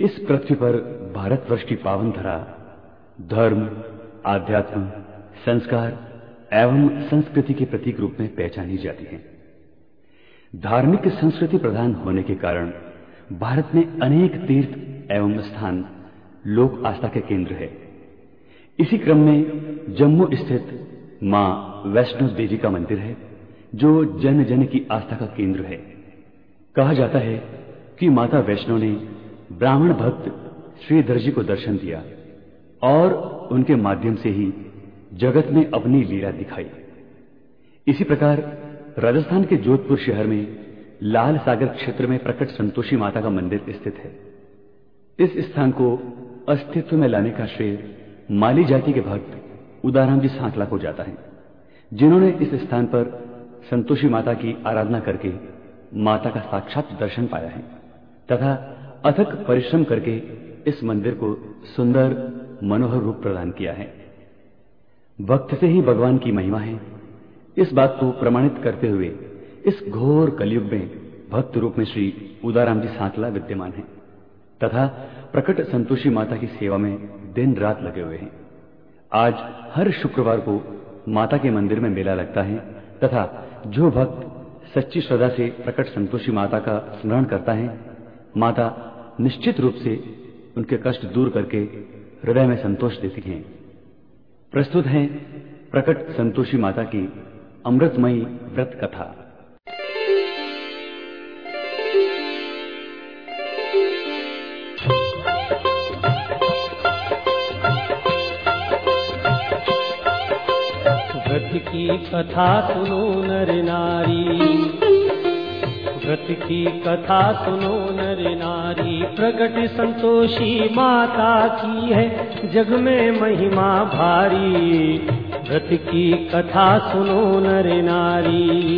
इस पृथ्वी पर भारतवर्ष की पावन धरा, धर्म, आध्यात्म, संस्कार एवं संस्कृति के प्रतीक रूप में पहचानी जाती है। धार्मिक संस्कृति प्रधान होने के कारण भारत में अनेक तीर्थ एवं स्थान लोक आस्था के केंद्र है। इसी क्रम में जम्मू स्थित माँ वैष्णो देवी का मंदिर है, जो जन जन की आस्था का केंद्र है। कहा जाता है कि माता वैष्णो ने ब्राह्मण भक्त श्रीधर जी को दर्शन दिया और उनके माध्यम से ही जगत में अपनी लीला दिखाई। इसी प्रकार राजस्थान के जोधपुर शहर में लाल सागर क्षेत्र में प्रकट संतोषी माता का मंदिर स्थित है। इस स्थान को अस्तित्व में लाने का श्रेय माली जाति के भक्त उदाराम जी सांकला को जाता है, जिन्होंने इस स्थान पर संतोषी माता की आराधना करके माता का साक्षात दर्शन पाया है तथा अथक परिश्रम करके इस मंदिर को सुंदर, मनोहर रूप प्रदान किया है। भक्त से ही भगवान की महिमा है। इस बात को प्रमाणित करते हुए इस घोर कलयुग में भक्त रूप में श्री उदाराम जी सांतला विद्यमान है, तथा प्रकट संतोषी माता की सेवा में दिन रात लगे हुए हैं। आज हर शुक्रवार को माता के मंदिर में मेला लगता है, तथा जो भक्त सच्ची श्रद्धा से प्रकट संतोषी माता का स्मरण करता है, माता निश्चित रूप से उनके कष्ट दूर करके हृदय में संतोष देती हैं। प्रस्तुत है प्रकट संतोषी माता की अमृतमयी व्रत कथा। व्रत की कथा सुनो नर नारी। व्रत की कथा सुनो नर प्रकट संतोषी माता की है। जग में महिमा भारी। व्रत की कथा सुनो नर नारी।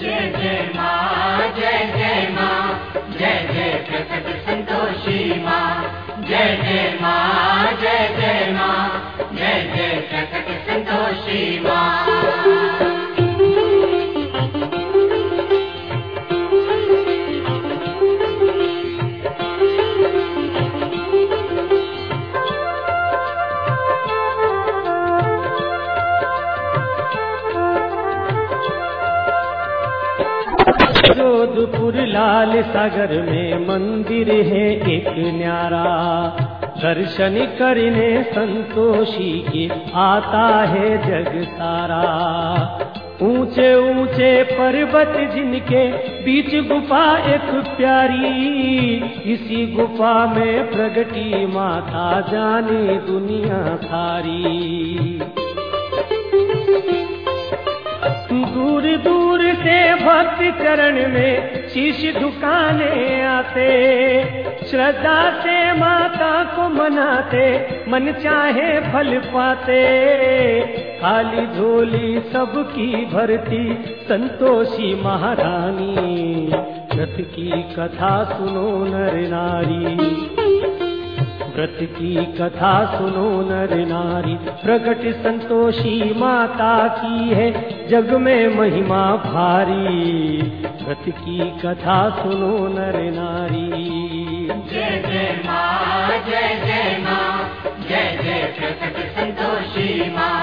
जय जय माँ जय जय माँ जय जय प्रकट संतोषी माँ। जय जय माँ जय जय माँ जय जय प्रकट संतोषी माँ जोधपुर लाल सागर में मंदिर है एक न्यारा। दर्शन करने संतोषी के आता है जग सारा। ऊँचे ऊँचे पर्वत जिनके बीच गुफा एक प्यारी। इसी गुफा में प्रगटी माता जाने दुनिया सारी। दूर से भक्त चरण में शीश झुकाने आते। श्रद्धा से माता को मनाते, मन चाहे फल पाते। खाली झोली सबकी भरती, संतोषी महारानी। रथ की कथा सुनो नर नारी। व्रत की कथा सुनो नर नारी। प्रकट संतोषी माता की है जग में महिमा भारी। व्रत की कथा सुनो नर नारी। जय जय माँ जय जय माँ जय जय प्रकट संतोषी माँ।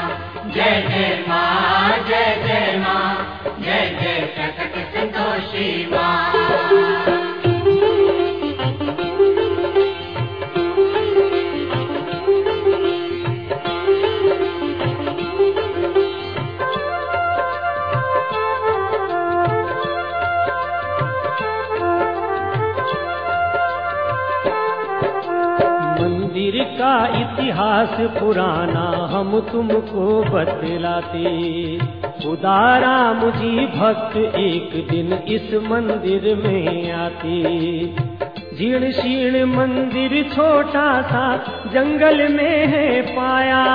जय जय माँ जय जय माँ जय जय प्रकट संतोषी माँ इतिहास पुराना हम तुमको बतलाते। उदाराम जी भक्त एक दिन इस मंदिर में आते। जीर्ण शीर्ण मंदिर छोटा सा जंगल में है पाया।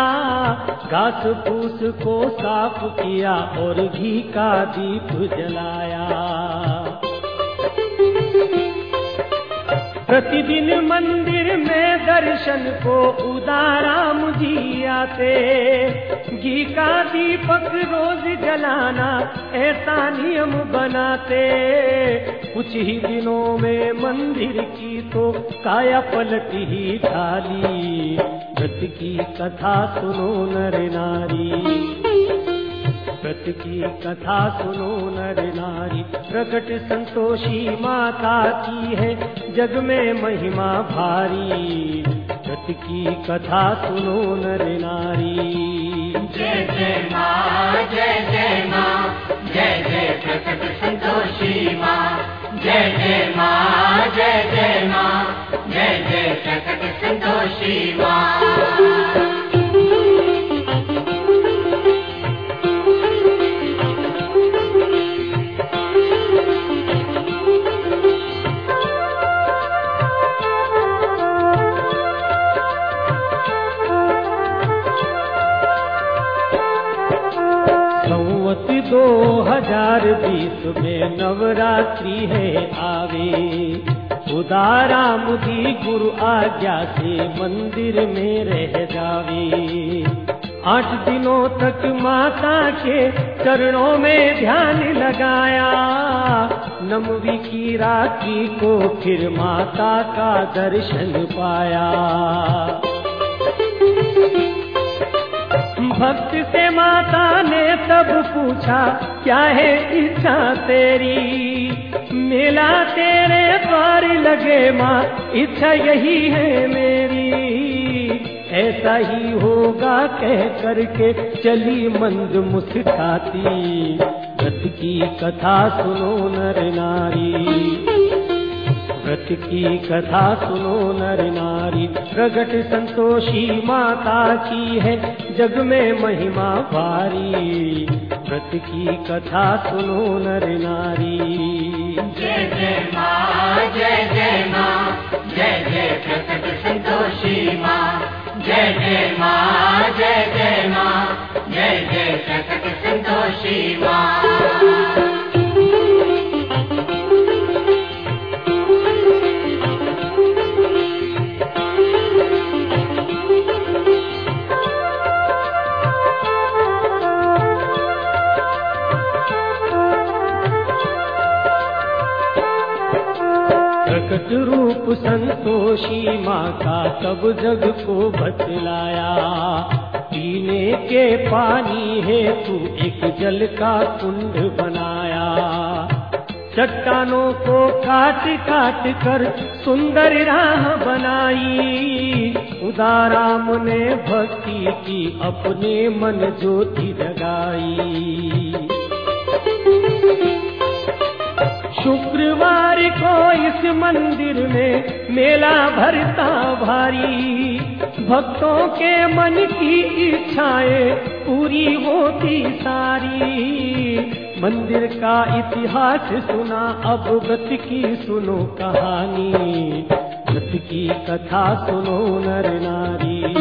घास फूस को साफ़ किया और घी का दीप जलाया। प्रतिदिन मंदिर में दर्शन को उदाराम जी आते घी का दीपक रोज जलाना ऐसा नियम बनाते। कुछ ही दिनों में मंदिर की तो काया पलट ही ढाली व्रत की कथा सुनो नर नारी। व्रत की कथा सुनो नर नारी प्रकट संतोषी माता की है, जग में महिमा भारी। व्रत की कथा सुनो नर नारी। जय जय माँ, जय जय माँ, जय जय प्रकट संतोषी माँ। जय जय माँ, जय जय माँ, जय जय प्रकट संतोषी माँ। संवत दो हज़ार बीस में नवरात्रि है आवे। उदाराम दी गुरु आज्ञा से मंदिर में रह जावे। आठ दिनों तक माता के चरणों में ध्यान लगाया। नमवी की राखी को फिर माता का दर्शन पाया। भक्त से माता ने तब पूछा, क्या है इच्छा तेरी? मेला तेरे द्वार लगे माँ, इच्छा यही है मेरी। ऐसा ही होगा कह करके चली मंद मुस्काती व्रत की कथा सुनो नर नारी। व्रत की कथा सुनो, नर नारी। प्रगट संतोषी माता की है, जग में महिमा भारी व्रत की कथा सुनो, नर नारी। जय जय माँ, जय जय माँ, जय जय प्रकट संतोषी माँ। जय जय माँ, जय जय माँ, जय जय प्रकट संतोषी माँ। रूप संतोषी माँ का तब जग को बतलाया। पीने के पानी है तू एक जल का कुंड बनाया। चट्टानों को काट काट कर सुंदर राह बनाई। उदाराम ने भक्ति की अपने मन ज्योति इस मंदिर में मेला भरता भारी। भक्तों के मन की इच्छाएँ पूरी होती सारी। मंदिर का इतिहास सुना, अब व्रत की सुनो कहानी। व्रत की कथा सुनो नर नारी।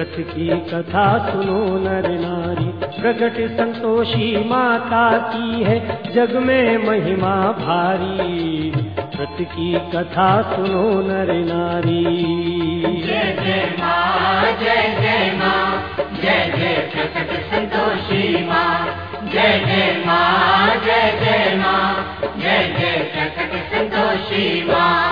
व्रत की कथा सुनो नर नारी। प्रगट संतोषी माता की है, जग में महिमा भारी। व्रत की कथा सुनो नर नारी। जय जय माँ, जय जय माँ, जय जय प्रकट संतोषी माँ। जय जय माँ, जय जय माँ, जय जय प्रकट संतोषी माँ।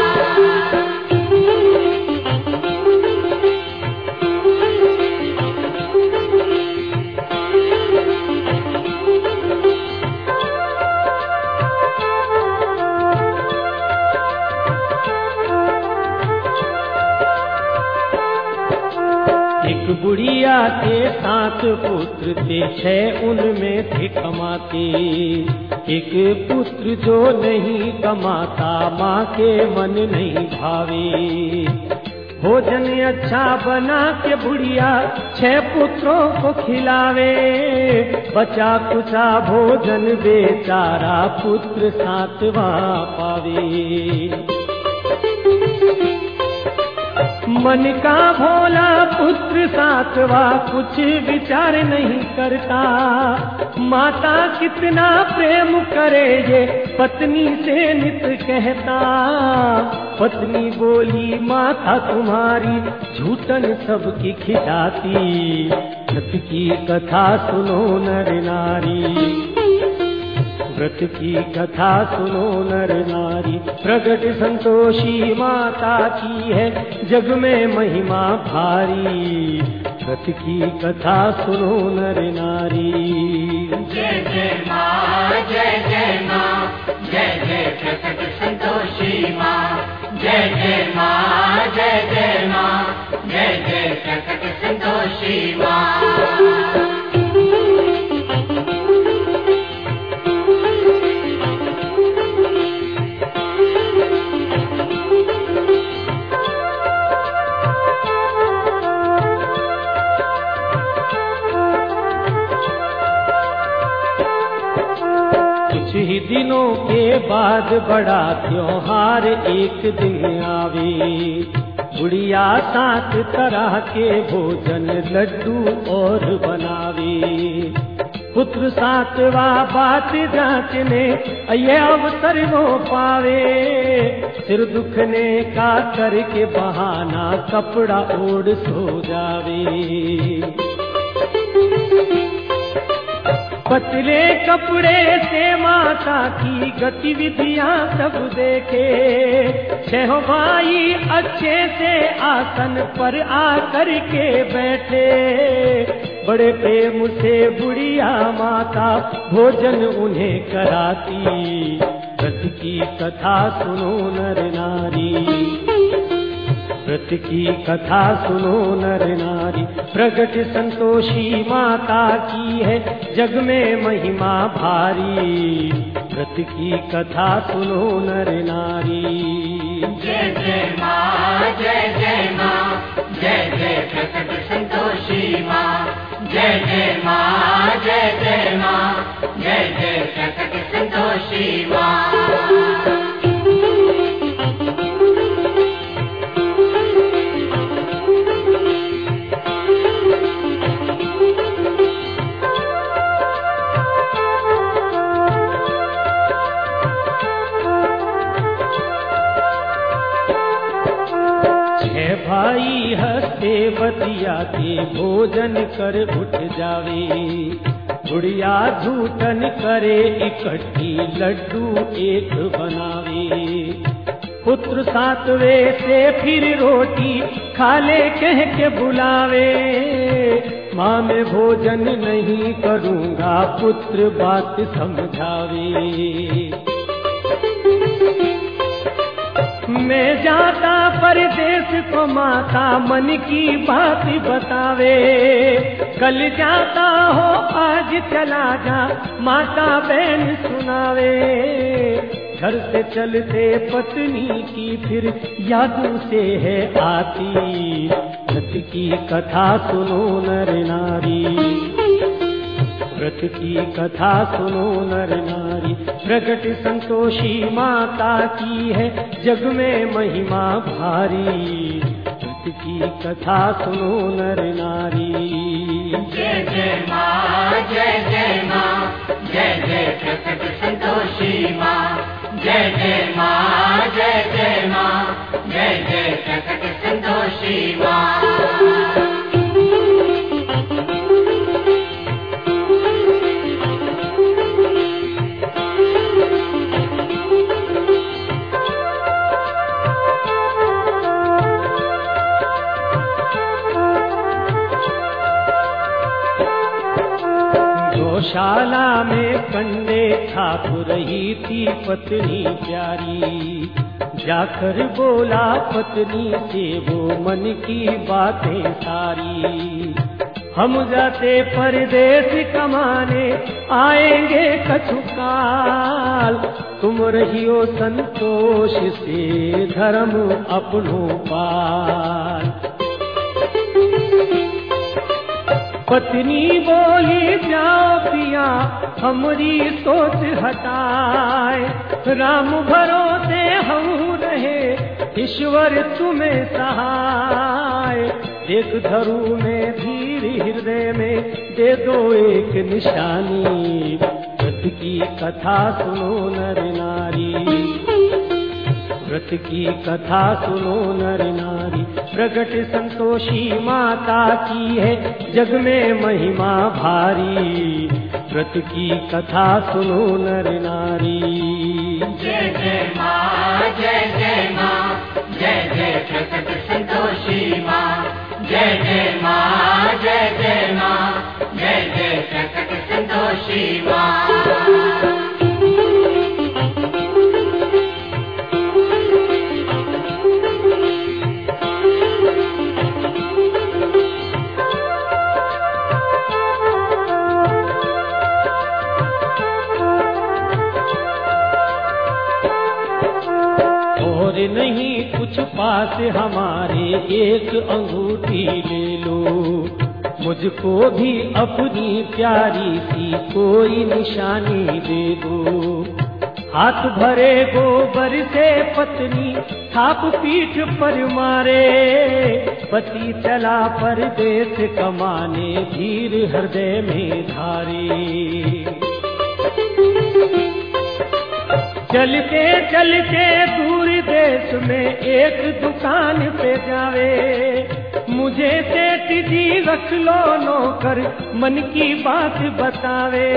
बुढ़िया के सात पुत्र थे, छह उनमें थे कमाते। एक पुत्र जो नहीं कमाता, माँ के मन नहीं भावे। भोजन अच्छा बना के बुढ़िया छह पुत्रों को खिलावे। बचा कुचा भोजन बेचारा पुत्र सातवा पावे। मन का भोला पुत्र सातवा कुछ विचार नहीं करता। माता कितना प्रेम करे ये पत्नी से नित कहता। पत्नी बोली, माता तुम्हारी झूठन सबकी खिजाती। व्रत की कथा सुनो नर नारी। व्रत की कथा सुनो नर नारी। प्रगट संतोषी माता की है, जग में महिमा भारी। व्रत की कथा सुनो नर नारी। जय जय माँ, जय जय माँ, जय जय प्रकट संतोषी माँ। जय जय माँ, जय जय माँ, जय जय प्रकट संतोषी माँ। बाद बड़ा त्योहार एक दिन आवे? गुड़िया सात तरह के भोजन लड्डू और बनावे। पुत्र सातवा बात जांचने ये अवसर वो पावे। सिर दुखने का करके बहाना कपड़ा ओढ़ सो जावे। पतले कपड़े से माता की गतिविधियाँ सब देखे। छह भाई अच्छे से आसन पर आकर के बैठे। बड़े प्रेम से बुढ़िया माता भोजन उन्हें कराती। व्रत की कथा सुनो नर नारी। व्रत की कथा सुनो नर नारी। प्रगट संतोषी माता की है, जग में महिमा भारी। व्रत की कथा सुनो नर नारी। जय जय माँ, जय जय माँ, जय जय प्रकट संतोषी माँ। जय जय माँ, जय जय माँ, जय जय प्रकट संतोषी माँ। बतियाते भोजन कर उठ जावे। गुड़िया झूठन करे इकट्ठी लड्डू एक बनावे। पुत्र सातवे से फिर रोटी खाले कह के बुलावे। माँ, में भोजन नहीं करूँगा, पुत्र बात समझावे। मैं जाता परदेश को माता मन की बात बतावे। कल जाता हो, आज चला जा, माता बहन सुनावे। घर से चलते पत्नी की फिर यादों से है आती। व्रत की कथा सुनो नर नारी। व्रत की कथा सुनो नर नारी। प्रगट संतोषी माता की है, जग में महिमा भारी। व्रत की कथा सुनो नर नारी। जय जय माँ, जय जय माँ, जय जय प्रकट संतोषी माँ। जय जय माँ, जय जय माँ, जय जय प्रकट संतोषी माँ। गौशाला में कंडे ठाकुर रही थी पत्नी प्यारी। जाकर बोला पत्नी से वो मन की बातें सारी। हम जाते परदेश कमाने, आएँगे कछुकाल तुम रहियो संतोष से धर्म अपनो पाल। पत्नी बोली जाओ पिया, हमारी सोच हटाए। राम भरोसे हम रहे, ईश्वर तुम्हें सहाय। देख धरू में धीर हृदय में दे दो एक निशानी। व्रत की कथा सुनो नर नारी। व्रत की कथा सुनो नर नारी। प्रगट संतोषी माता की है, जग में महिमा भारी। व्रत की कथा सुनो नर नारी। जय जय माँ, जय जय माँ, जय जय प्रकट संतोषी माँ। जय जय माँ, जय जय माँ, जय जय प्रकट संतोषी माँ। पास हमारे एक अंगूठी ले लो। मुझको भी अपनी प्यारी सी कोई निशानी दे दो। हाथ भरे गोबर से पत्नी थाप पीठ पर मारे। पति चला परदेश कमाने धीर हृदय में धारे। चलते चलते दूर देश में एक दुकान पे जावे। मुझे सेठ जी रख लो नौकर, मन की बात बतावे।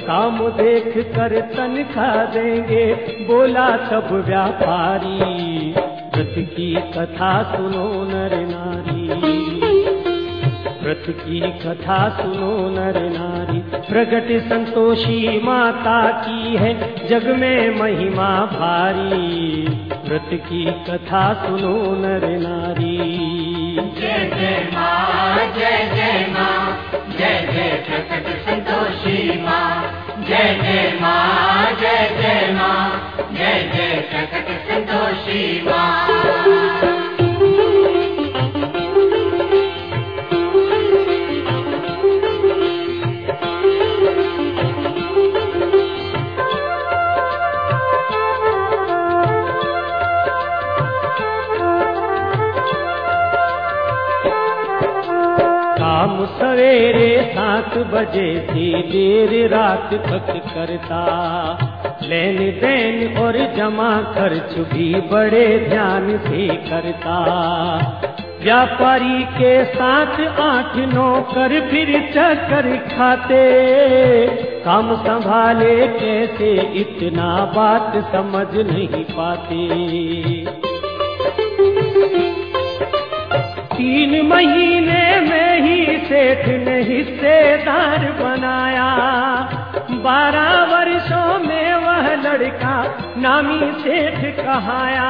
काम देख कर तनखा देंगे, बोला सब व्यापारी। व्रत की कथा सुनो नर नारी। व्रत की कथा सुनो नर नारी। प्रगट संतोषी माता की है, जग में महिमा भारी। व्रत की कथा सुनो नर नारी। जय जय माँ जय जय माँ जय जय प्रकट संतोषी माँ। जय जय माँ जय जय माँ जय जय प्रकट संतोषी माँ सवेरे सात बजे से देर रात तक करता। लेन देन और जमा खर्च भी बड़े ध्यान से करता। व्यापारी के साथ आठ नौ कर फिर चक्कर खाते। काम संभाले कैसे इतना बात समझ नहीं पाते। तीन महीने में सेठ ने हिस्सेदार बनाया। बारह वर्षों में वह लड़का नामी सेठ कहाया।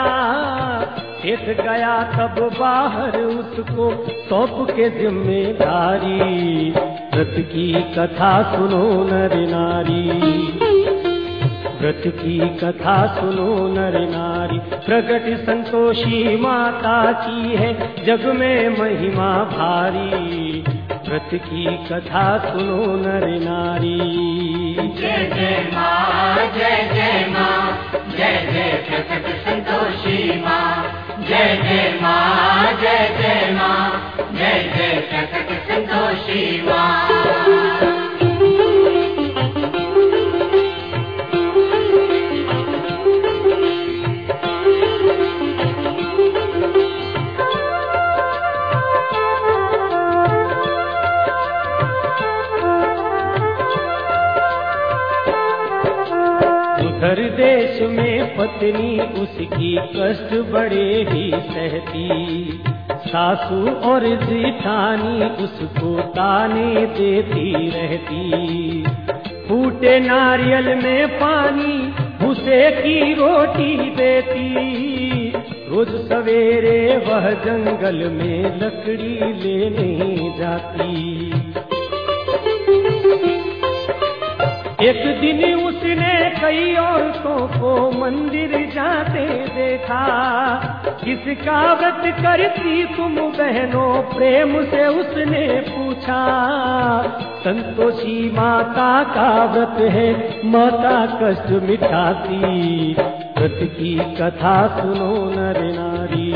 सेठ गया तब बाहर उसको सौंप के ज़िम्मेदारी। व्रत की कथा सुनो नर नारी। व्रत की कथा सुनो नर नारी। प्रकट संतोषी माता की है जग में महिमा भारी। व्रत की कथा सुनो नर नारी। जय जय माँ, जय जय माँ, जय जय प्रकट संतोषी माँ, जय जय माँ, जय जय माँ। पत्नी उसकी कष्ट बड़े ही सहती। सासू और जिठानी उसको ताने देती रहती। फूटे नारियल में पानी भूसे की रोटी देती। रोज सवेरे वह जंगल में लकड़ी लेने जाती। एक दिन कई औरतों को मंदिर जाते देखा। किसका व्रत करती तुम बहनों? प्रेम से उसने पूछा। संतोषी माता का व्रत है, माता कष्ट मिटाती। व्रत की कथा सुनो नर नारी।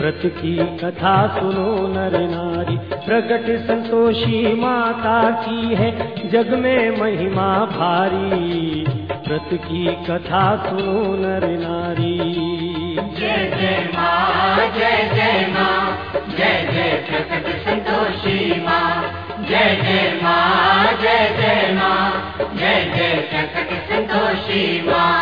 व्रत की कथा सुनो नर नारी। प्रकट संतोषी माता की है, जग में महिमा भारी। व्रत की कथा सुनो नर। जय जय माँ, जय जय माँ, जय जय प्रकट संतोषी माँ। जय जय माँ, जय जय माँ, जय जय प्रकट संतोषी माँ।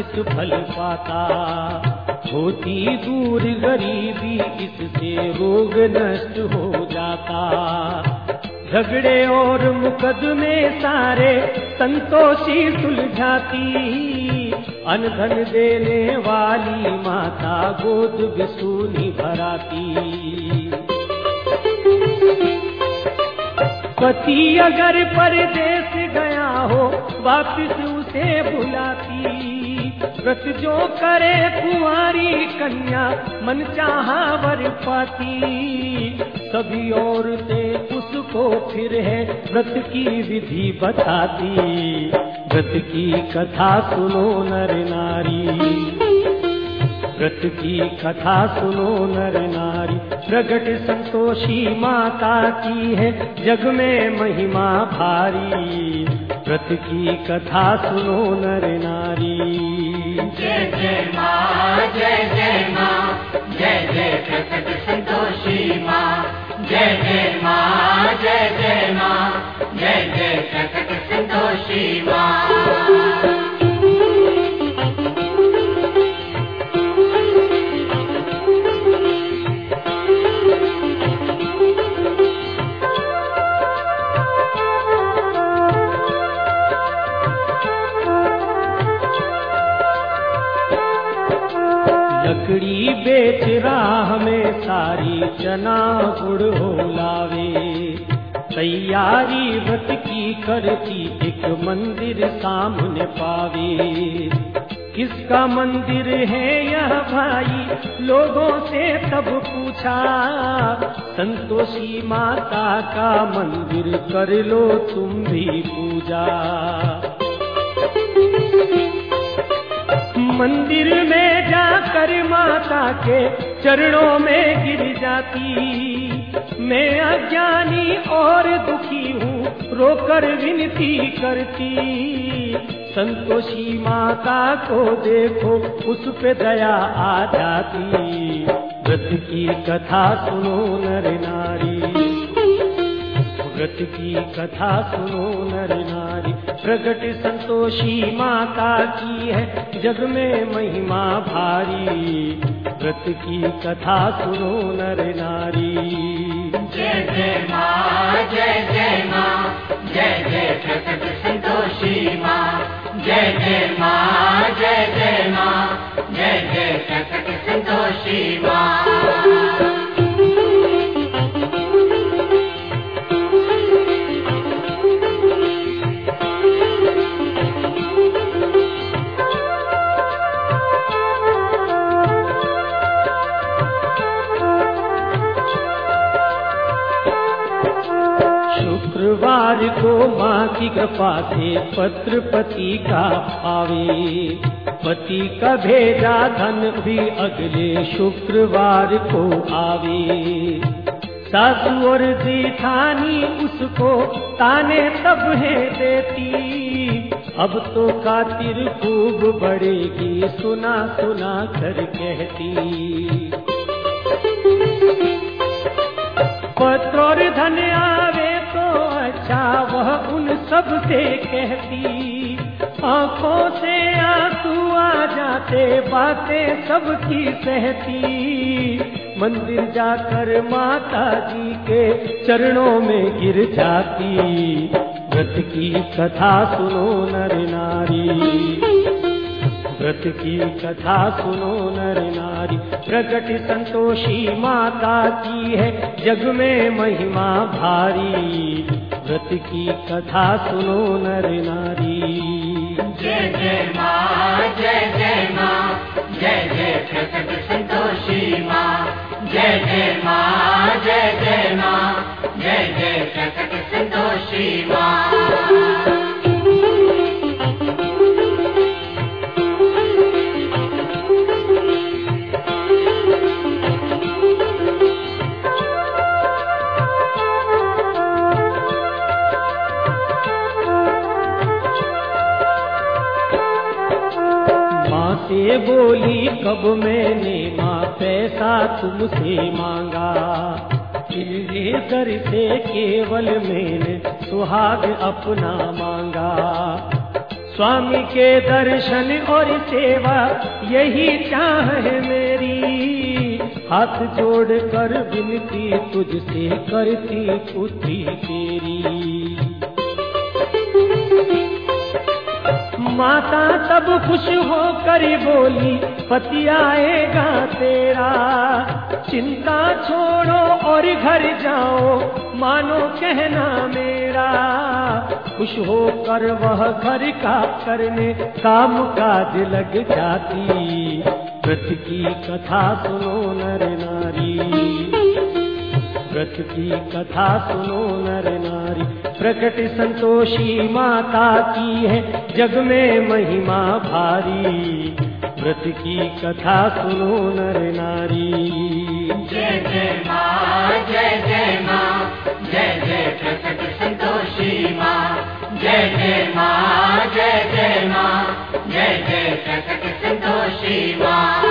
मनवांछित फल पाता। होती दूर गरीबी, इससे रोग नष्ट हो जाता। झगड़े और मुकदमे सारे संतोषी सुलझाती। अनधन देने वाली माता गोद बिसूनी भराती। पति अगर परदेश गया हो, वापिस उसे बुलाती। व्रत जो करे कुंवारी कन्या, मन चाहा वर पाती। सभी औरतें उसको फिर है व्रत की विधि बताती। व्रत की कथा सुनो नर नारी। व्रत की कथा सुनो नर नारी। प्रगट संतोषी माता की है जग में महिमा भारी। व्रत की कथा सुनो नर नारी। जय जय माँ जय लकड़ी बेच राह में सारी चना गुड़ हो तैयारी व्रत की करती एक मंदिर सामने पावे। किसका मंदिर है यह भाई? लोगों से तब पूछा। संतोषी माता का मंदिर कर लो तुम भी पूजा। मंदिर में जाकर माता के चरणों में गिर जाती। मैं अज्ञानी और दुखी हूँ, रोकर विनती करती। संतोषी माता को देखो, उस पे दया आ जाती। व्रत की कथा सुनो नर नारी। व्रत की कथा सुनो नर नारी। प्रगट संतोषी माता की है, जग में महिमा भारी। व्रत की कथा सुनो नर नारी। जय जय माँ, जय जय प्रकट संतोषी माँ जय जय माँ, जय जय माँ, जय जय प्रकट संतोषी माँ को माँ की कृपा से पत्र पति का आवे पति का भेजा धन भी अगले शुक्रवार को आवे। सासू और जेठानी उसको ताने तब है देती। अब तो खातिर खूब बढ़ेगी सुना सुना कर कहती। पत्र और धन आवे अच्छा वह उन सबसे कहती, आँखों से आँसू आ जाते, बातें सबकी सहती। मंदिर जाकर माता जी के चरणों में गिर जाती। व्रत की कथा सुनो नर नारी। व्रत की कथा सुनो नर नारी। प्रगट संतोषी माता की है, जग में महिमा भारी। व्रत की कथा सुनो नर नारी। जय जय माँ, जय जय माँ, जय जय प्रकट संतोषी माँ, जय जय माँ। से बोली, कब मैंने माँ पैसा तुमसे मांगा? तेरे दर से केवल मैंने सुहाग अपना मांगा। स्वामी के दर्शन और सेवा, यही चाह है मेरी। हाथ जोड़ कर विनती तुझसे करती पुत्री तेरी। माता तब खुश हो होकर बोली, पति आएगा तेरा। चिंता छोड़ो और घर जाओ, मानो कहना मेरा। खुश होकर वह घर का करने काम काज लग जाती। व्रत की कथा सुनो नर नारी। व्रत की कथा सुनो नर नारी। प्रकट संतोषी माता की है, जग में महिमा भारी। व्रत की कथा सुनो नर नारी। जय जय माँ, जय जय माँ, जय जय प्रकट संतोषी माँ। जय जय माँ, जय जय माँ, जय जय प्रकट संतोषी माँ।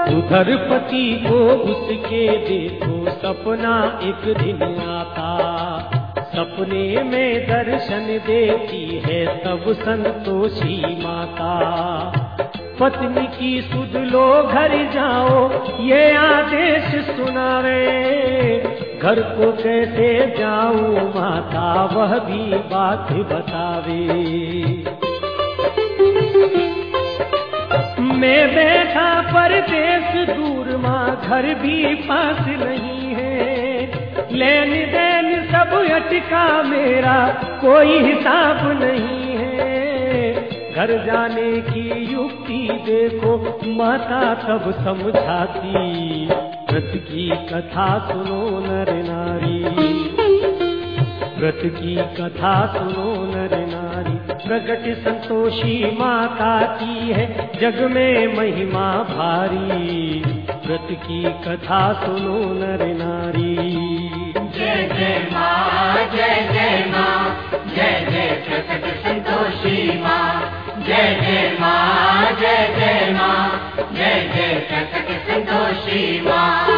उधर पति को उसके देखो, सपना एक दिन आता। सपने में दर्शन देती है तब संतोषी माता। पत्नी की सुध लो, घर जाओ, ये आदेश सुनावे घर को कैसे जाऊँ माता, वह भी बात बतावे। मैं बैठा परदेश दूर माँ, घर भी पास नहीं है। लेन देन सब अटका मेरा, कोई हिसाब नहीं है। घर जाने की युक्ति देखो, माता तब समझाती। व्रत की कथा सुनो नर नारी। व्रत की कथा सुनो प्रगट संतोषी माता की है, जग में महिमा भारी। व्रत की कथा सुनो नर नारी। जय जय माँ, जय जय माँ, जय जय प्रकट संतोषी माँ। जय जय माँ, जय जय माँ, जय जय प्रकट संतोषी माँ।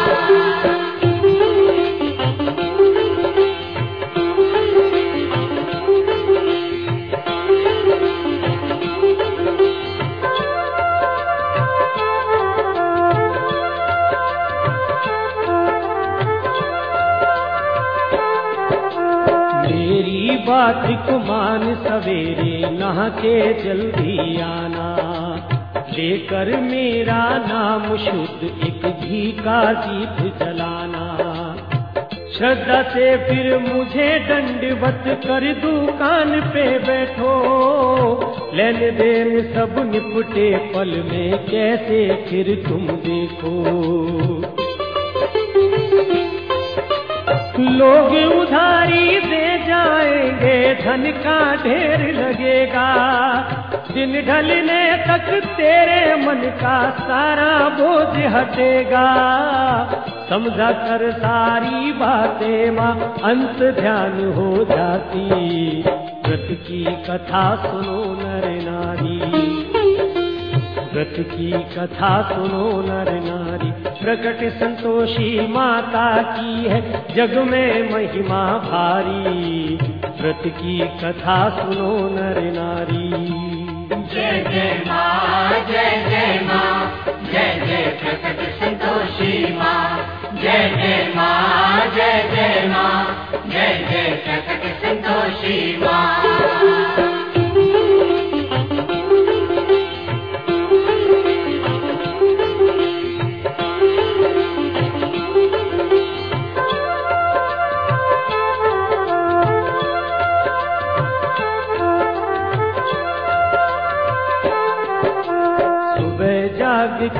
मान सवेरे नहा के जल्दी आना। लेकर मेरा नाम शुद्ध एक घी का दीप जलाना। श्रद्धा से फिर मुझे दंडवत कर दुकान पे बैठो। लेन देन सब निपटे पल में कैसे फिर तुम देखो। लोग उधारी दे धन का ढेर लगेगा। दिन ढलने तक तेरे मन का सारा बोझ हटेगा। समझा कर सारी बातें माँ, अंत ध्यान हो जाती। व्रत की कथा सुनो नर नारी। व्रत की कथा सुनो नर नारी। प्रकट संतोषी माता की है, जग में महिमा भारी। व्रत की कथा सुनो, नर नारी। जय जय माँ, जय जय माँ, जय जय प्रकट संतोषी माँ। जय जय माँ, जय जय माँ, जय जय प्रकट संतोषी माँ।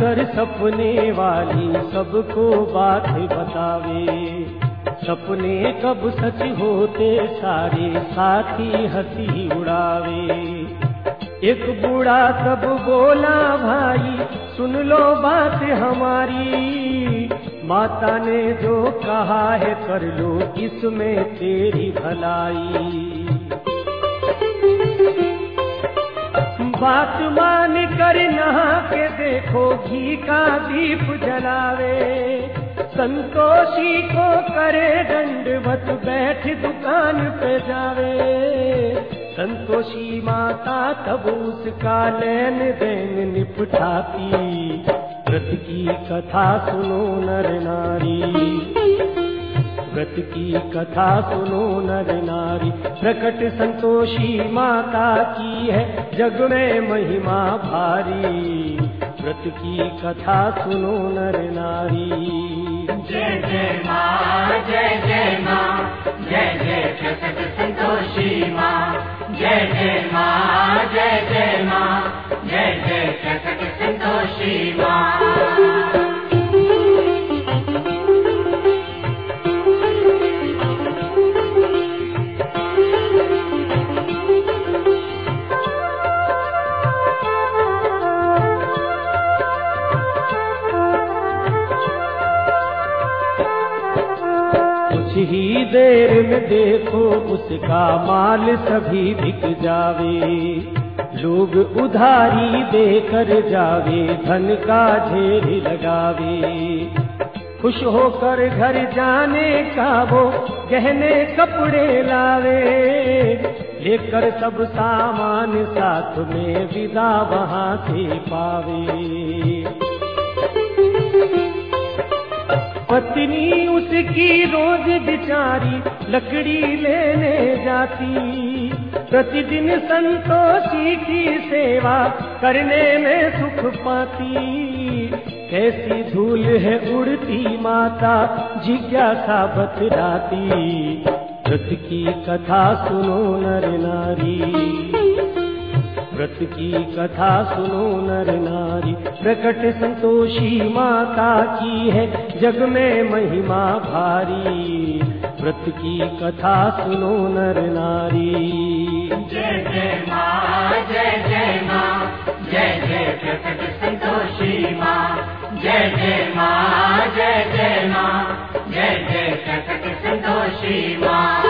कर सपने वाली सबको बात बतावे। सपने कब सच होते सारे साथी हँसी उड़ावे। एक बूढ़ा तब बोला, भाई, सुन लो बात हमारी। माता ने जो कहा है कर लो, इसमें तेरी भलाई। बात मान कर नहा के देखो, घी का दीप जलावे। संतोषी को करे दंडवत, बैठ दुकान पे जावे। संतोषी माता तब उसका लेन देन निपटाती। व्रत की कथा सुनो नर नारी। व्रत की कथा सुनो नर नारी। प्रकट संतोषी माता की है जग में महिमा भारी। व्रत की कथा सुनो नर नारी। जय जय माँ जय जय माँ जय जय प्रकट संतोषी माँ। जय जय माँ जय जय माँ जय जय प्रकट संतोषी माँ देर में देखो उसका माल सभी बिक जावे। लोग उधारी देकर जावे, धन का ढेर लगावे। खुश होकर घर जाने का वो गहने कपड़े लावे। लेकर सब सामान साथ में विदा वहाँ से पावे। पत्नी उसकी रोज बिचारी लकड़ी लेने जाती। प्रतिदिन संतोषी की सेवा करने में सुख पाती। कैसी धूल है उड़ती माता, जिज्ञासा बतलाती। व्रत की कथा सुनो नर नारी। व्रत की कथा सुनो नर नारी। प्रकट संतोषी माता की है जग में महिमा भारी। व्रत की कथा सुनो नर नारी। जय जय माँ जय जय माँ। जय जय प्रकट संतोषी माँ। जय जय माँ जय जय माँ। जय जय प्रकट संतोषी माँ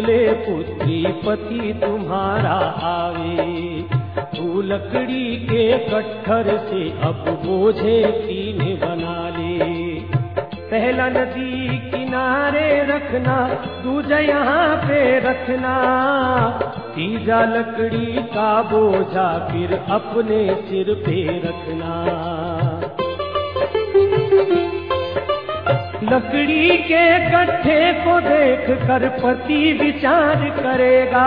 ले पुत्री पति तुम्हारा आवे। तू लकड़ी के कट्ठर से अब बोझे तीन बना ले। पहला नदी किनारे रखना, दूजा यहाँ पे रखना। तीजा लकड़ी का बोझा फिर अपने सिर पे रखना। लकड़ी के कट्ठे को देख कर पति विचार करेगा।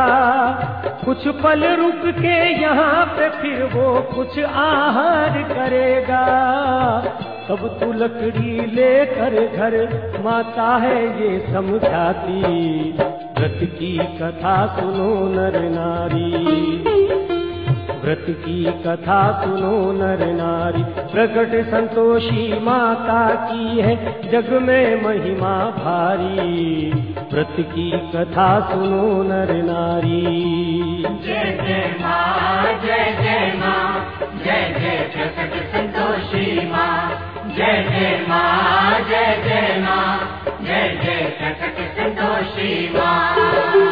कुछ पल रुक के यहाँ पे फिर वो कुछ आहार करेगा। तब तू लकड़ी लेकर घर, माता है ये समझाती। व्रत की कथा सुनो नर नारी। व्रत की कथा सुनो नर नारी। प्रकट संतोषी माता की है जग में महिमा भारी। व्रत की कथा सुनो नर नारी। जय जय माँ जय जय माँ जय जय प्रकट संतोषी माँ। जय जय माँ जय जय माँ जय जय प्रकट संतोषी माँ।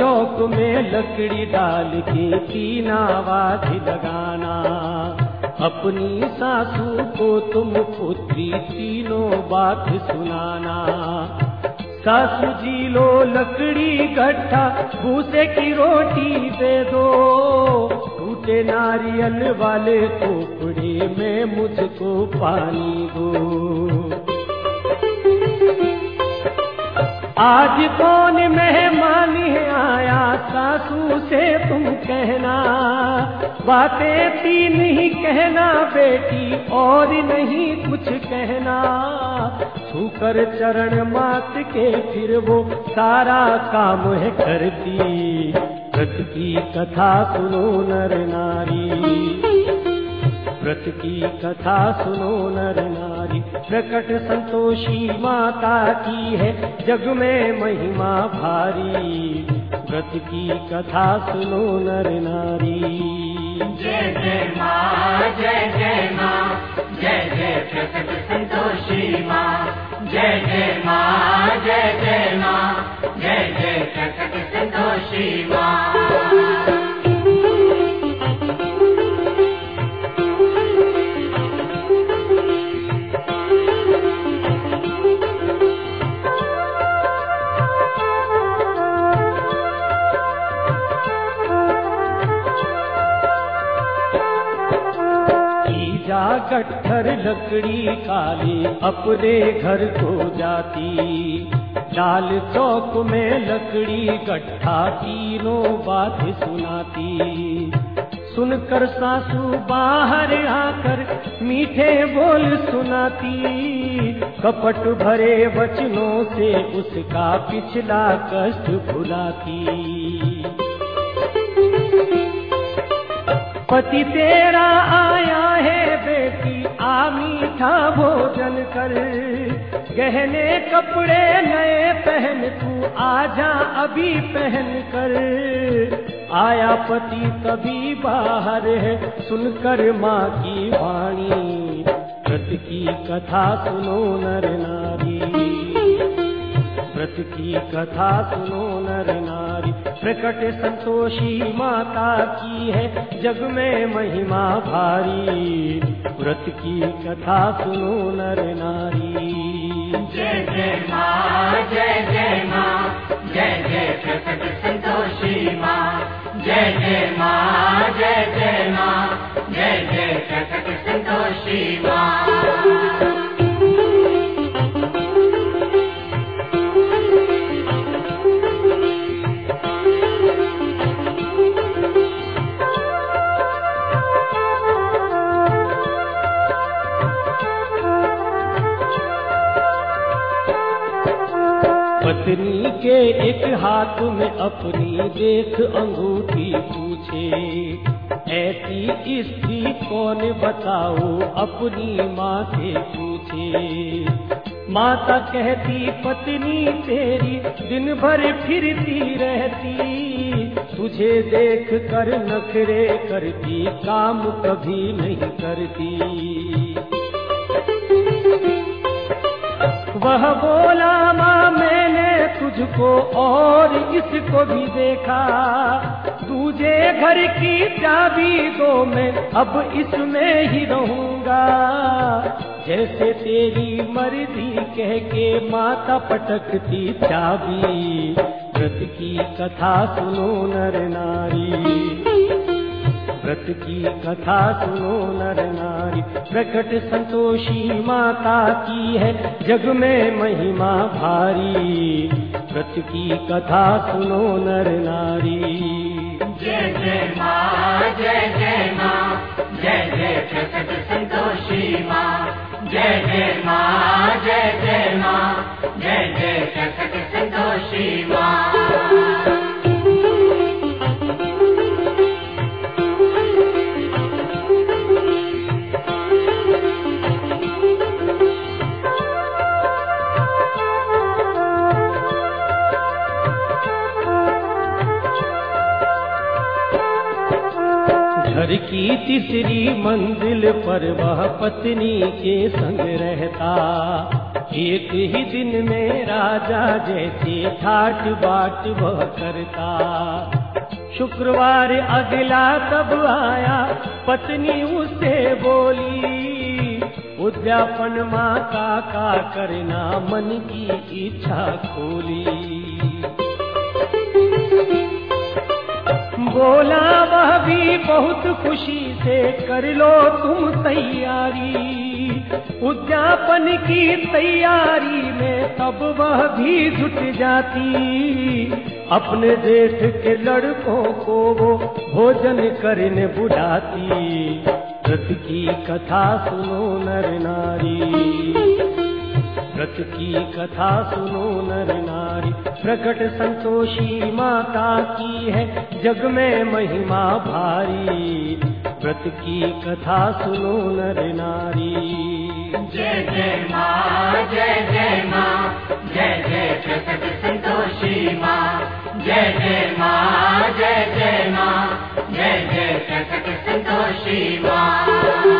चौक में लकड़ी डाल के तीन आवाज़ लगाना। अपनी सासू को तुम पुत्री तीनों बात सुनाना। सासू जी लो लकड़ी गट्ठा भूसे की रोटी दे दो। टूटे नारियल वाले कोपड़े में मुझको पानी दो। आज कौन मेहमान है आया सासू से तुम कहना? बातें तीन ही कहना, बेटी और नहीं कुछ कहना। छूकर चरण मात के फिर वो सारा काम है करती। व्रत की कथा सुनो नर नारी। व्रत की कथा सुनो नर नारी। प्रकट संतोषी माता की है जग में महिमा भारी। व्रत की कथा सुनो नर नारी। जय जय माँ, जय जय माँ, जय जय प्रकट संतोषी माँ। जय जय माँ, जय जय माँ, जय जय प्रकट संतोषी माँ। गट्ठर लकड़ी काली अपने घर को जाती। लाल चौक में लकड़ी गट्ठा तीनों बात सुनाती। सुनकर सासू बाहर आकर मीठे बोल सुनाती। कपट भरे वचनों से उसका पिछला कष्ट भुलाती। पति तेरा आया है मीठा भोजन कर। गहने कपड़े नए पहन तू आजा अभी पहन कर। आया पति कभी बाहर है, सुनकर माँ की वाणी। व्रत की कथा सुनो नर नारी। व्रत की कथा सुनो नर नारी। प्रकट संतोषी माता की है, जग में महिमा भारी। व्रत की कथा सुनो नर नारी। जय जय माँ, जय जय माँ, जय जय प्रकट संतोषी माँ। जय जय माँ, जय जय माँ, जय जय प्रकट संतोषी माँ। पत्नी के एक हाथ में अपनी देख अंगूठी पूछे, ऐसी स्त्री कौन बताओ अपनी माँ से पूछे, माता कहती, पत्नी तेरी दिन भर फिरती रहती, तुझे देख कर नखरे करती, काम कभी नहीं करती। वह बोला, माँ तुझको और इसको भी देखा। तुझे घर की चाबी दो मैं अब इसमें ही रहूँगा। जैसे तेरी मर्ज़ी कह के माता पटकती चाबी। व्रत की कथा सुनो नर नारी। व्रत की कथा सुनो नर नारी। प्रकट संतोषी माता की है जग में महिमा भारी। व्रत की कथा सुनो नर नारी। जय जय माँ जय जय माँ जय जय प्रकट संतोषी माँ। जय जय माँ जय जय माँ जय जय प्रकट संतोषी माँ की तीसरी मंजिल पर वह पत्नी के संग रहता। एक ही दिन में राजा जैसे ठाट बाट वह करता। शुक्रवार अगला तब आया, पत्नी उससे बोली, उद्यापन माता का करना, मन की इच्छा खोली। बोला, वह भी बहुत खुशी से कर लो तुम तैयारी। उद्यापन की तैयारी में तब वह भी जुट जाती। अपने देश के लड़कों को वो भोजन करने बुलाती। व्रत की कथा सुनो नर नारी। व्रत की कथा सुनो नर नारी प्रकट संतोषी माता की है जग में महिमा भारी। व्रत की कथा सुनो नर नारी। जय जय माँ जय जय माँ जय जय प्रकट संतोषी माँ। जय जय माँ जय जय माँ जय जय प्रकट संतोषी माँ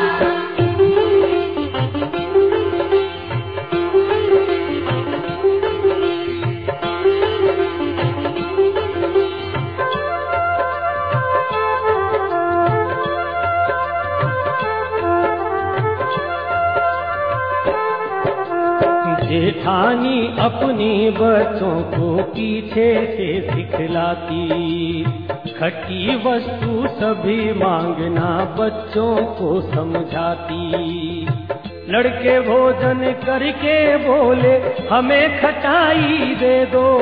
जेठानी अपने बच्चों को पीछे से सिखलाती। खट्टी वस्तु सभी मांगना बच्चों को समझाती। लड़के भोजन करके बोले, हमें खटाई दे दो।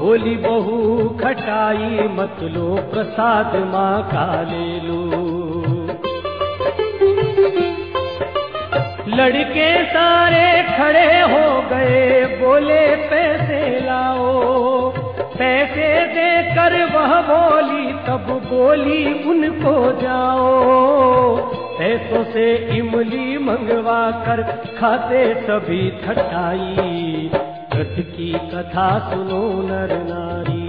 बोली, बहू, खटाई मत लो, प्रसाद माँ का ले लो। लड़के सारे खड़े हो गए। बोले, पैसे लाओ। पैसे देकर वह बोली, तब बोली उनको जाओ। पैसों से इमली मंगवा कर खाते सभी खटाई व्रत की कथा सुनो नर नारी।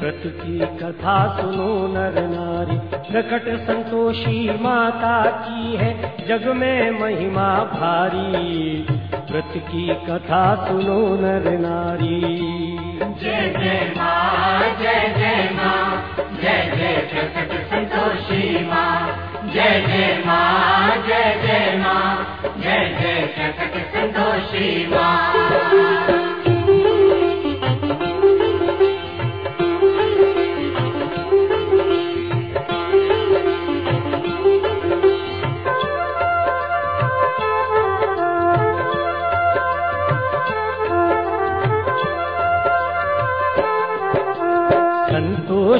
व्रत की कथा सुनो नर नारी। प्रकट संतोषी माता की है, जग में महिमा भारी। व्रत की कथा सुनो नर नारी। जय जय माँ, जय जय माँ, जय जय प्रकट संतोषी माँ। जय जय माँ, जय जय माँ, जय जय प्रकट संतोषी माँ।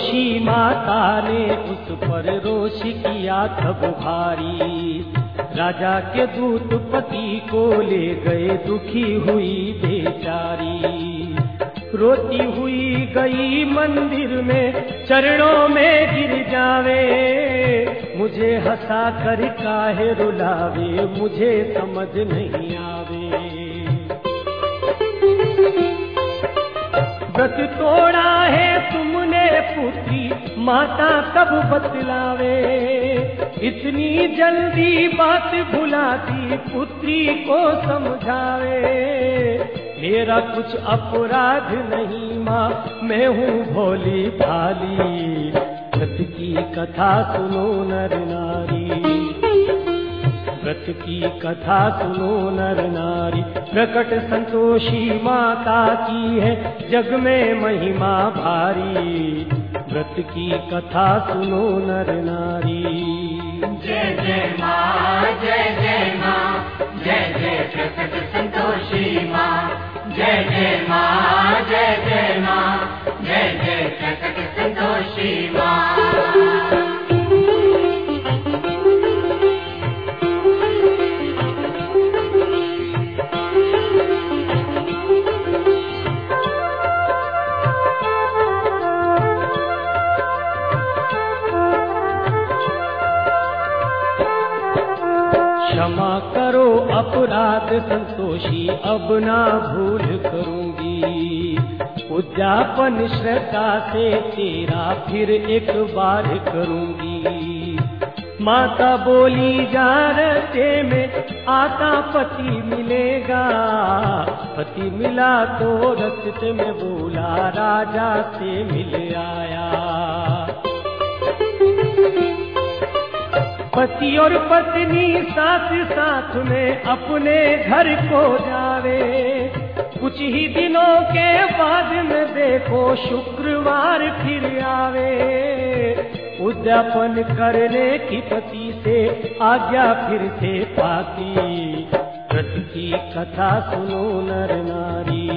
संतोषी माता ने उस पर रोष किया तब भारी। राजा के दूत पति को ले गए दुखी हुई बेचारी। रोती हुई गई मंदिर में, चरणों में गिर जावे। मुझे हंसा कर काहे रुलावे, मुझे समझ नहीं माता कब बतलावे? इतनी जल्दी बात भुलाती पुत्री को समझावे। मेरा कुछ अपराध नहीं माँ, मैं हूँ भोली भाली। व्रत की कथा सुनो नर नारी। व्रत की कथा सुनो नर नारी। प्रकट संतोषी माता की है जग में महिमा भारी। व्रत की कथा सुनो नर नारी। जय जय माँ जय जय माँ जय जय प्रकट संतोषी माँ। जय जय माँ जय जय माँ जय जय प्रकट संतोषी माँ अपराध संतोषी, अब ना भूल करूँगी। उद्यापन श्रद्धा से तेरा फिर एक बार करूँगी। माता बोली जा रस्ते में आता पति मिलेगा। पति मिला तो रस्ते में बोला, राजा से मिल पति और पत्नी साथ साथ में अपने घर को जावे। कुछ ही दिनों के बाद में देखो शुक्रवार फिर आवे। उद्यापन करने की पति से आज्ञा फिर से पाती। व्रत की कथा सुनो नर नारी।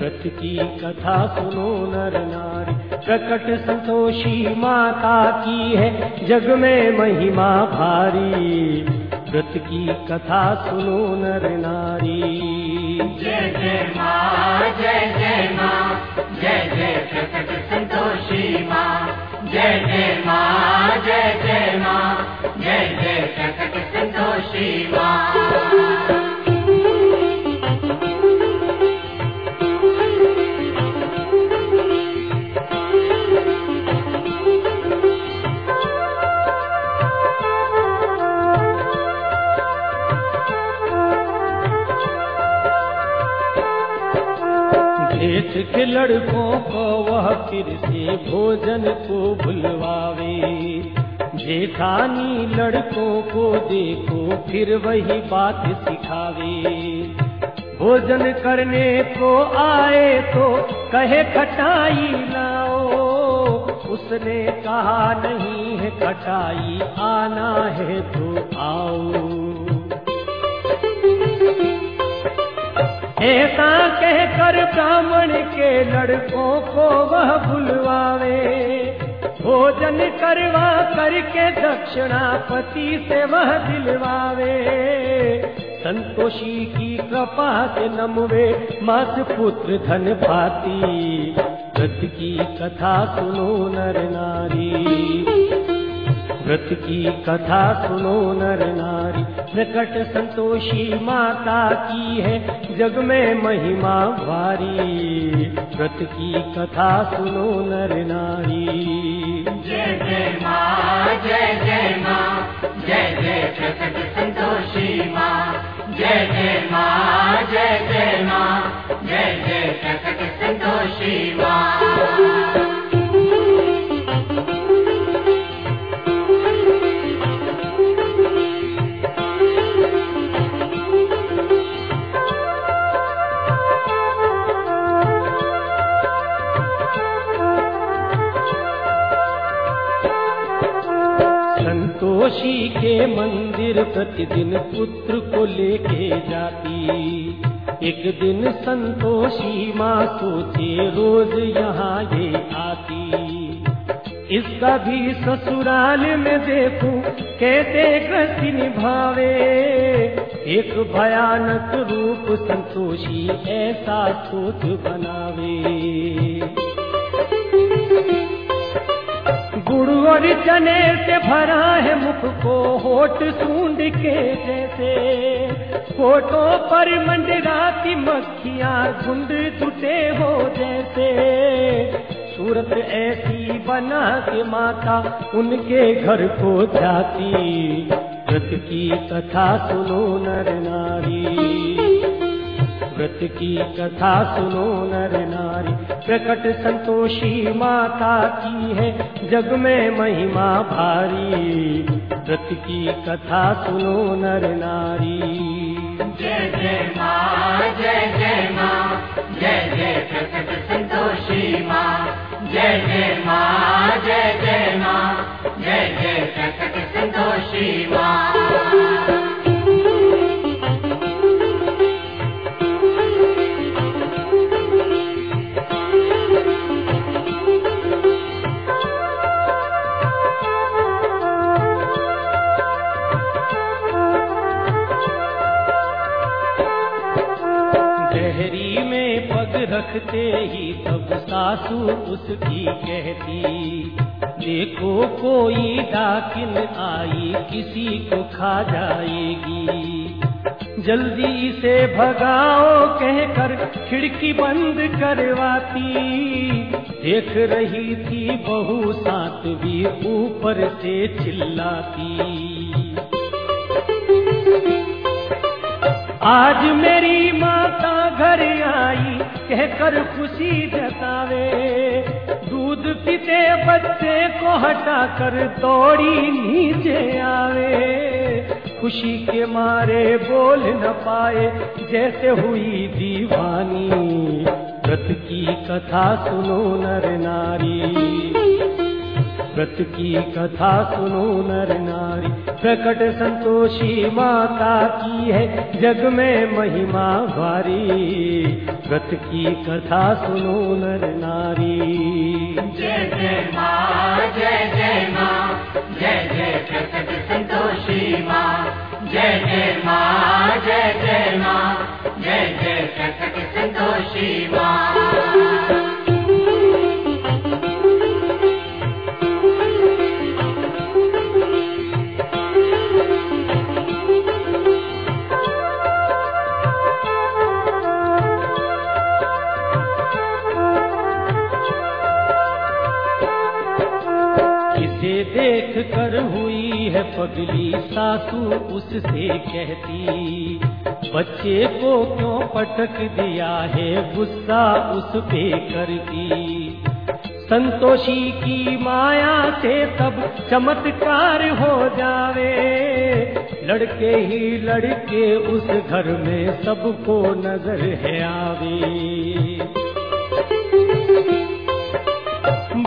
व्रत की कथा सुनो नर नारी। प्रकट संतोषी माता की है जग में महिमा भारी। व्रत की कथा सुनो नर नारी। जय जय माँ जय जय माँ जय जय प्रकट संतोषी माँ। जय जय माँ जय जय माँ जय जय प्रकट संतोषी माँ के लड़कों को वह फिर से भोजन को भुलवावे जेठानी लड़कों को देखो फिर वही बात सिखावे। भोजन करने को आए तो कहे खटाई लाओ। उसने कहा नहीं है खटाई आना है तो आओ ऐसा कहकर ब्राह्मण के लड़कों को वह बुलवावे भोजन करवा करके दक्षिणापति से वह दिलवावे। संतोषी की कृपा से नमवे मात पुत्र धन भाती व्रत की कथा सुनो नर नारी। व्रत की कथा सुनो नर नारी। प्रकट संतोषी माता की है। जग में महिमा भारी व्रत की कथा सुनो नर नारी। जय जय माँ जय जय माँ जय जय प्रकट संतोषी माँ। जय जय माँ जय जय माँ जय जय प्रकट संतोषी माँ संतोषी के मंदिर प्रतिदिन पुत्र को लेके जाती। एक दिन संतोषी माँ सोचे रोज यहाँ ये आती। इसका भी ससुराल में देखूँ, कैसे गति निभावे। एक भयानक रूप संतोषी ऐसा सोच बनावे। और चने से भरा है मुख को, होठ सूंड के जैसे। फ़ोटो पर मंडराती मक्खियाँ झुंड जुटे हो जैसे। सूरत ऐसी बना के माता उनके घर को जाती। व्रत की कथा सुनो नर नारी। व्रत की कथा सुनो नर नारी। प्रकट संतोषी माता की है। जग में महिमा भारी। व्रत की कथा सुनो नर नारी। जय जय माँ, जय जय माँ, जय जय प्रकट संतोषी माँ। जय जय माँ, जय जय माँ, जय जय प्रकट संतोषी माँ। रखते ही तब सासू उसकी कहती, देखो कोई डाकिन आई, किसी को खा जाएगी। जल्दी से भगाओ, कहकर खिड़की बंद करवाती। देख रही थी बहु सात भी ऊपर से चिल्लाती। आज मेरी माता घर आई कहकर खुशी जतावे। दूध पीते बच्चे को हटा कर तोड़ी नीचे आवे। खुशी के मारे बोल न पाए, जैसे हुई दीवानी। व्रत की कथा सुनो नर नारी। व्रत की कथा सुनो नर नारी। प्रकट संतोषी माता की है जग में महिमा भारी। व्रत की कथा सुनो नर नारी। जय जय माँ जय जय माँ जय जय प्रकट संतोषी माँ। जय जय माँ जय जय माँ जय जय प्रकट संतोषी माँ पगली सासू उससे कहती, बच्चे को क्यों पटक दिया है गुस्सा उस पे करती? संतोषी की माया से तब चमत्कार हो जावे, लड़के ही लड़के उस घर में सबको नज़र है आवे।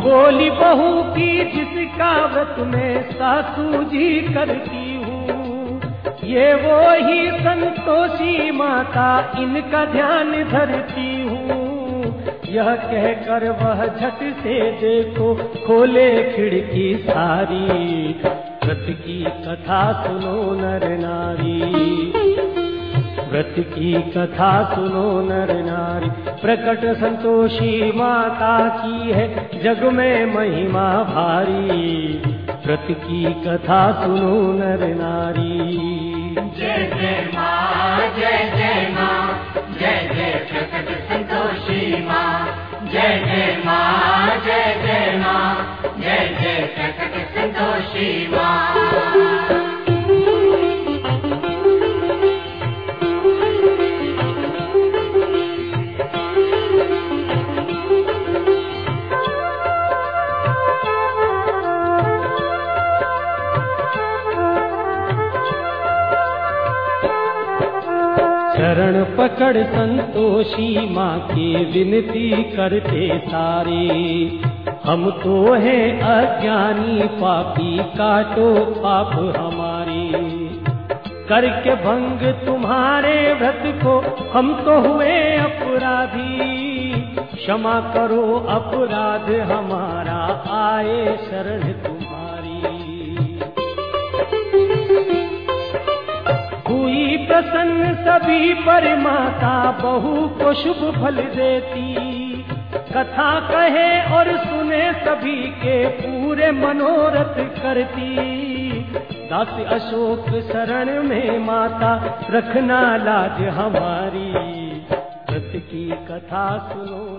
बोली बहू की जिसका व्रत में सासू जी करती हूँ। ये वो ही संतोषी माता इनका ध्यान धरती हूँ। यह कहकर वह झट से देखो, खोले खिड़की सारी। व्रत की कथा सुनो नर नारी। व्रत की कथा सुनो नर नारी। प्रकट संतोषी माता की है जग में महिमा भारी। व्रत की कथा सुनो नर नारी। जय जय माँ जय जय माँ जय जय प्रकट संतोषी माँ। जय जय माँ जय जय माँ जय जय प्रकट संतोषी माँ चरण पकड़ संतोषी माँ की विनती करते सारे। हम तो हैं अज्ञानी, पापी काटो पाप हमारे। करके भंग तुम्हारे व्रत को हम तो हुए अपराधी। क्षमा करो अपराध हमारा, आए शरण प्रसन्न सभी पर माता बहु को शुभ फल देती। कथा कहे और सुने सभी के पूरे मनोरथ करती। दास अशोक शरण में माता, रखना लाज हमारी। व्रत की कथा सुनो।